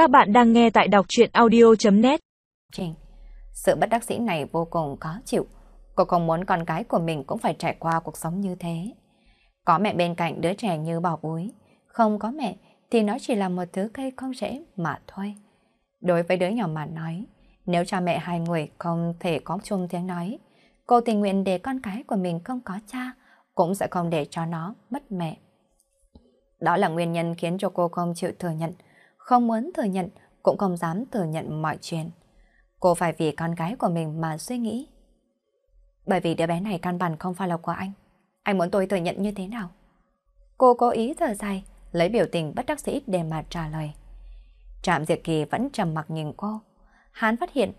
Các bạn đang nghe tại đọc chuyện audio.net Trình, sự bất đắc dĩ này vô cùng khó chịu. Cô không muốn con gái của mình cũng phải trải qua cuộc sống như thế. Có mẹ bên cạnh đứa trẻ như bảo bối, không có mẹ thì nó chỉ là một thứ cây không rễ mà thôi. Đối với đứa nhỏ mà nói, nếu cha mẹ hai người không thể có chung tiếng nói, cô tình nguyện để con cái của mình không có cha, cũng sẽ không để cho nó mất mẹ. Đó là nguyên nhân khiến cho cô không chịu thừa nhận, không muốn thừa nhận, cũng không dám thừa nhận mọi chuyện. Cô phải vì con gái của mình mà suy nghĩ. Bởi vì đứa bé này căn bản không phải là của anh. Anh muốn tôi thừa nhận như thế nào? Cô cố ý thở dài, lấy biểu tình bất đắc dĩ để mà trả lời. Trạm Diệt Kỳ vẫn trầm mặc nhìn cô. Hắn phát hiện,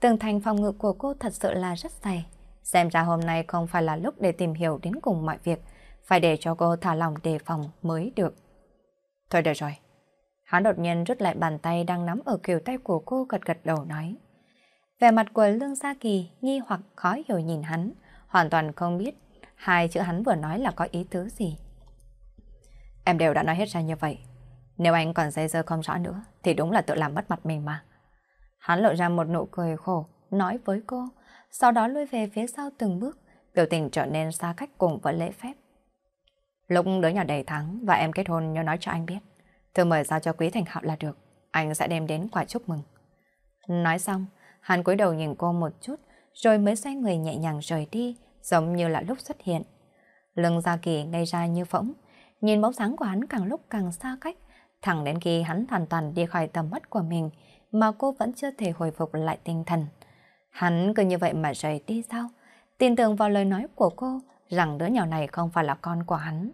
tường thành phòng ngự của cô thật sự là rất dày. Xem ra hôm nay không phải là lúc để tìm hiểu đến cùng mọi việc, phải để cho cô thả lòng đề phòng mới được. Thôi được rồi. Hắn đột nhiên rút lại bàn tay đang nắm ở kiều tay của cô gật gật đầu nói. Vẻ mặt của Lương Gia Kỳ nghi hoặc khó hiểu nhìn hắn, hoàn toàn không biết hai chữ hắn vừa nói là có ý tứ gì. Em đều đã nói hết ra như vậy. Nếu anh còn dây dơ không rõ nữa, thì đúng là tự làm mất mặt mình mà. Hắn lộ ra một nụ cười khổ, nói với cô, sau đó lui về phía sau từng bước, biểu tình trở nên xa cách cùng với lễ phép. Lúc đứa nhỏ đầy tháng và em kết hôn nhớ nói cho anh biết. Thư mời giao cho Quý Thành Hạo là được, anh sẽ đem đến quả chúc mừng. Nói xong, hắn cúi đầu nhìn cô một chút, rồi mới xoay người nhẹ nhàng rời đi, giống như là lúc xuất hiện. Lưng Gia Kỳ ngây ra như phỗng, nhìn bóng sáng của hắn càng lúc càng xa cách, thẳng đến khi hắn hoàn toàn đi khỏi tầm mắt của mình, mà cô vẫn chưa thể hồi phục lại tinh thần. Hắn cứ như vậy mà rời đi sao? Tin tưởng vào lời nói của cô rằng đứa nhỏ này không phải là con của hắn.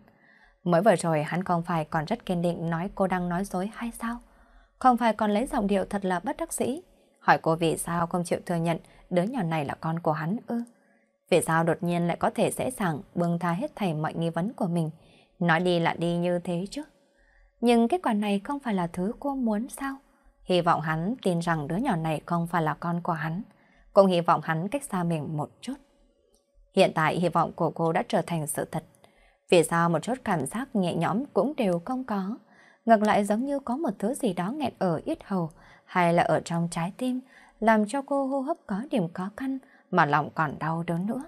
Mới vừa rồi hắn không phải còn rất kiên định nói cô đang nói dối hay sao? Không phải còn lấy giọng điệu thật là bất đắc dĩ. Hỏi cô vì sao không chịu thừa nhận đứa nhỏ này là con của hắn ư? Vì sao đột nhiên lại có thể dễ dàng bưng tha hết thảy mọi nghi vấn của mình, nói đi là đi như thế chứ? Nhưng kết quả này không phải là thứ cô muốn sao? Hy vọng hắn tin rằng đứa nhỏ này không phải là con của hắn. Cũng hy vọng hắn cách xa mình một chút. Hiện tại hy vọng của cô đã trở thành sự thật. Vì sao một chút cảm giác nhẹ nhõm cũng đều không có. Ngược lại giống như có một thứ gì đó nghẹn ở ít hầu hay là ở trong trái tim làm cho cô hô hấp có điểm khó khăn mà lòng còn đau đớn nữa.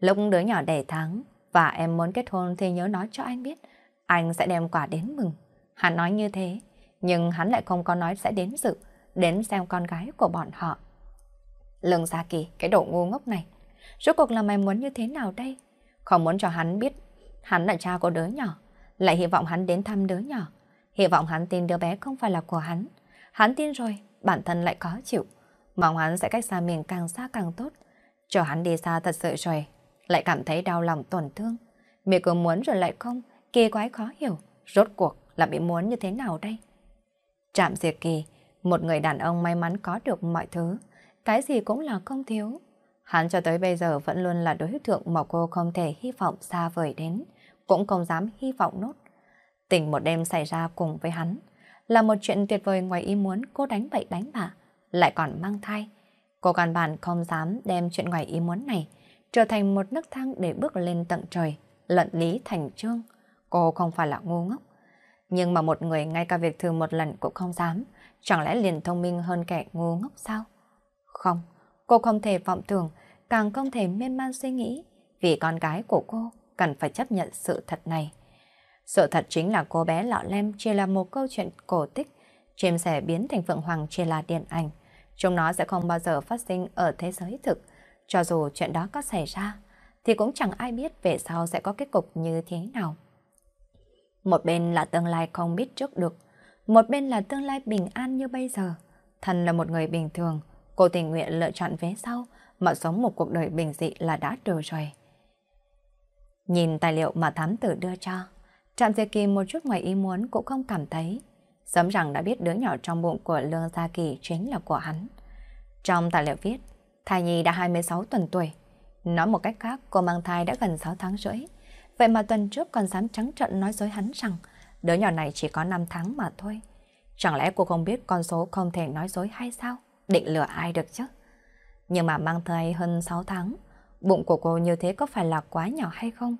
Lúc đứa nhỏ đầy tháng và em muốn kết hôn thì nhớ nói cho anh biết anh sẽ đem quà đến mừng. Hắn nói như thế nhưng hắn lại không có nói sẽ đến dự, đến xem con gái của bọn họ. Lương Gia Kỳ, cái độ ngu ngốc này, rốt cuộc là mày muốn như thế nào đây? Không muốn cho hắn biết hắn là cha của đứa nhỏ, lại hy vọng hắn đến thăm đứa nhỏ, hy vọng hắn tin đứa bé không phải là của hắn. Hắn tin rồi, bản thân lại khó chịu, mong hắn sẽ cách xa mình càng xa càng tốt. cho hắn đi xa thật sự rồi, lại cảm thấy đau lòng tổn thương. mình cứ muốn rồi lại không, kỳ quái khó hiểu, rốt cuộc là bị muốn như thế nào đây? Trạm Diệt Kỳ, một người đàn ông may mắn có được mọi thứ, cái gì cũng là không thiếu. Hắn cho tới bây giờ vẫn luôn là đối tượng mà cô không thể hy vọng xa vời đến, cũng không dám hy vọng nốt. Tình một đêm xảy ra cùng với hắn, là một chuyện tuyệt vời ngoài ý muốn cô đánh bậy đánh bạ, lại còn mang thai. Cô căn bản không dám đem chuyện ngoài ý muốn này trở thành một nấc thang để bước lên tận trời, lận lý thành trương. Cô không phải là ngu ngốc. Nhưng mà một người ngay cả việc thử một lần cũng không dám, chẳng lẽ liền thông minh hơn kẻ ngu ngốc sao? Không, cô không thể vọng tưởng, càng không thể miên man suy nghĩ, vì con gái của cô cần phải chấp nhận sự thật này. Sự thật chính là cô bé lọ lem chỉ là một câu chuyện cổ tích, chim sẻ biến thành Phượng Hoàng chỉ là điện ảnh. Chúng nó sẽ không bao giờ phát sinh ở thế giới thực. Cho dù chuyện đó có xảy ra, thì cũng chẳng ai biết về sau sẽ có kết cục như thế nào. Một bên là tương lai không biết trước được, một bên là tương lai bình an như bây giờ. Thần là một người bình thường, cô tình nguyện lựa chọn vé sau, mà sống một cuộc đời bình dị là đã trừ rồi. Nhìn tài liệu mà thám tử đưa cho, Trạm Diệp Kỳ một chút ngoài ý muốn cũng không cảm thấy. Sớm rằng đã biết đứa nhỏ trong bụng của Lương Gia Kỳ chính là của hắn. Trong tài liệu viết, thai nhi đã 26 tuần tuổi. Nói một cách khác, cô mang thai đã gần 6 tháng rưỡi. Vậy mà tuần trước còn dám trắng trận nói dối hắn rằng đứa nhỏ này chỉ có 5 tháng mà thôi. Chẳng lẽ cô không biết con số không thể nói dối hay sao? Định lừa ai được chứ? Nhưng mà mang thai hơn 6 tháng, bụng của cô như thế có phải là quá nhỏ hay không?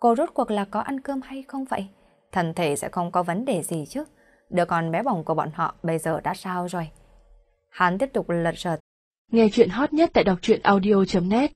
Cô rốt cuộc là có ăn cơm hay không vậy? Thân thể sẽ không có vấn đề gì chứ? đứa con bé bỏng của bọn họ bây giờ đã sao rồi? Hắn tiếp tục lật sợt. Nghe chuyện hot nhất tại đọc truyện audio.net